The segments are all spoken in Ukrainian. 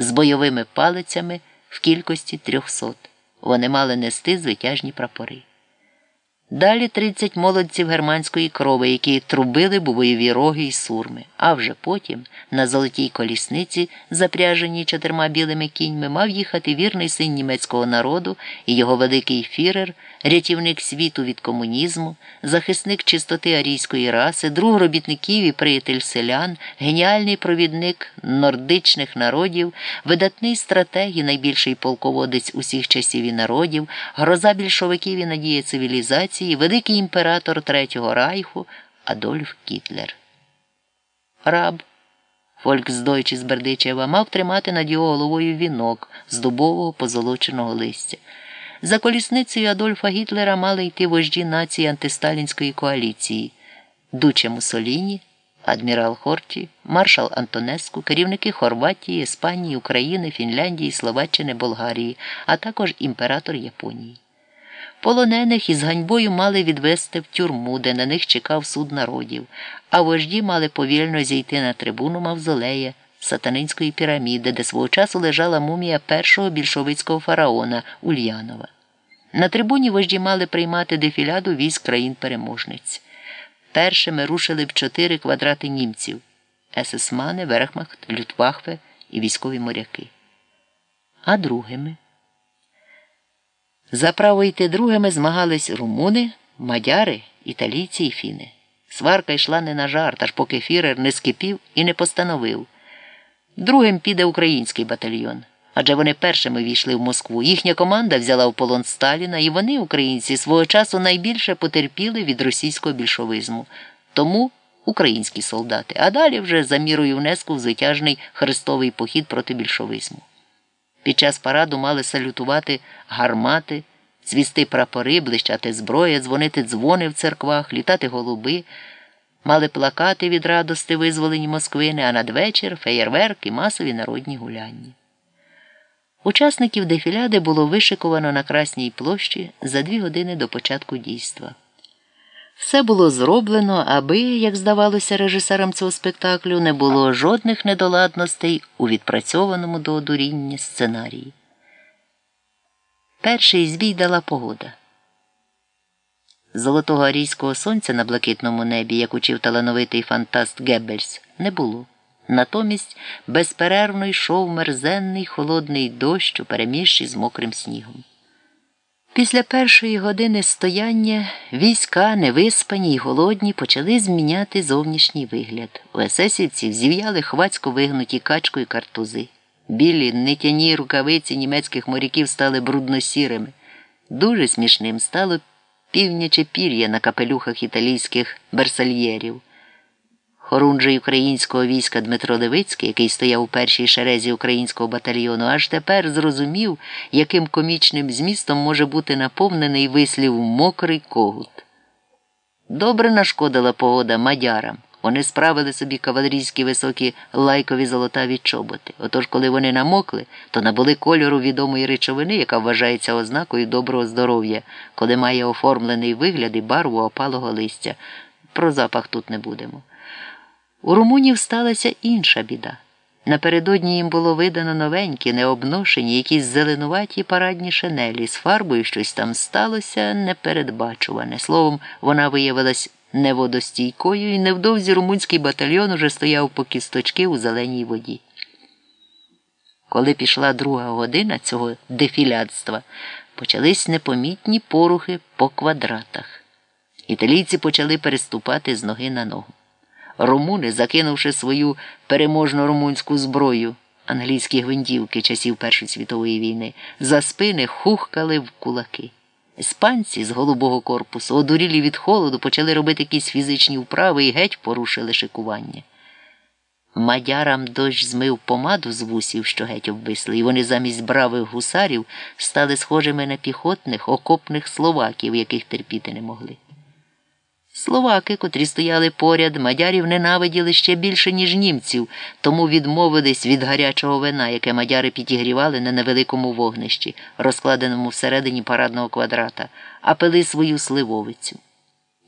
з бойовими палицями в кількості трьохсот. Вони мали нести звитяжні прапори. Далі 30 молодців германської крови, які трубили бойові роги й сурми. А вже потім, на золотій колісниці, запряженій чотирма білими кіньми, мав їхати вірний син німецького народу і його великий фірер, рятівник світу від комунізму, захисник чистоти арійської раси, друг робітників і приятель селян, геніальний провідник нордичних народів, видатний стратег і найбільший полководець усіх часів і народів, гроза більшовиків і надія цивілізації. Росії великий імператор Третього Райху Адольф Гітлер. Раб Фольксдойч із Бердичева мав тримати над його головою вінок з дубового позолоченого листя. За колісницею Адольфа Гітлера мали йти вожді нації антисталінської коаліції Дуче Мусоліні, адмірал Хорті, маршал Антонеску, керівники Хорватії, Іспанії, України, Фінляндії, Словаччини, Болгарії, а також імператор Японії. Полонених із ганьбою мали відвести в тюрму, де на них чекав суд народів, а вожді мали повільно зійти на трибуну Мавзолея, сатанинської піраміди, де свого часу лежала мумія першого більшовицького фараона Ульянова. На трибуні вожді мали приймати дефіляду військ країн переможниць. Першими рушили б чотири квадрати німців есесмани, Верхмахт, Лютвахве і військові моряки. А другими. За право йти другими змагались румуни, мадяри, італійці і фіни. Сварка йшла не на жарт, аж поки фірер не скипів і не постановив. Другим піде український батальйон. Адже вони першими війшли в Москву. Їхня команда взяла в полон Сталіна, і вони, українці, свого часу найбільше потерпіли від російського більшовизму. Тому українські солдати, а далі вже за мірою внеску в звитяжний хрестовий похід проти більшовизму. Під час параду мали салютувати гармати, цвісти прапори, блищати зброя, дзвонити дзвони в церквах, літати голуби, мали плакати від радости визволені Москвини, а надвечір феєрверк і масові народні гуляння. Учасників дефіляди було вишиковано на Красній площі за дві години до початку дійства. Все було зроблено, аби, як здавалося режисерам цього спектаклю, не було жодних недоладностей у відпрацьованому до одуріння сценарії. Перший збій дала погода. Золотого арійського сонця на блакитному небі, як учив талановитий фантаст Геббельс, не було. Натомість безперервно йшов мерзенний холодний дощ упереміш з мокрим снігом. Після першої години стояння війська, невиспані й голодні, почали зміняти зовнішній вигляд. У есесівців зів'яли хвацько вигнуті качкою картузи. Білі нитяні рукавиці німецьких моряків стали брудно-сірими. Дуже смішним стало півняче пір'я на капелюхах італійських берсальєрів. Хорунжий українського війська Дмитро Левицький, який стояв у першій шерезі українського батальйону, аж тепер зрозумів, яким комічним змістом може бути наповнений вислів мокрий когут. Добре нашкодила погода мадярам. Вони справили собі кавалерійські високі лайкові золотаві чоботи. Отож, коли вони намокли, то набули кольору відомої речовини, яка вважається ознакою доброго здоров'я, коли має оформлений вигляд і барву опалого листя. Про запах тут не будемо. У румунів сталася інша біда. Напередодні їм було видано новенькі, необношені, якісь зеленуваті парадні шинелі. З фарбою щось там сталося непередбачуване. Словом, вона виявилась неводостійкою, і невдовзі румунський батальйон уже стояв по кісточки у зеленій воді. Коли пішла друга година цього дефілядства, почались непомітні порухи по квадратах. Італійці почали переступати з ноги на ногу. Румуни, закинувши свою переможну румунську зброю, англійські гвинтівки часів Першої світової війни, за спини хухкали в кулаки. Іспанці з голубого корпусу, одурілі від холоду, почали робити якісь фізичні вправи і геть порушили шикування. Мадярам дощ змив помаду з вусів, що геть обвисли, і вони замість бравих гусарів стали схожими на піхотних, окопних словаків, яких терпіти не могли. Словаки, котрі стояли поряд, мадярів ненавиділи ще більше, ніж німців, тому відмовились від гарячого вина, яке мадяри підігрівали на невеликому вогнищі, розкладеному всередині парадного квадрата, а пили свою сливовицю.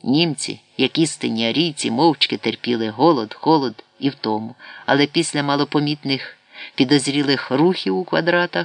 Німці, як істинні арійці, мовчки терпіли голод, холод і втому, але після малопомітних підозрілих рухів у квадратах.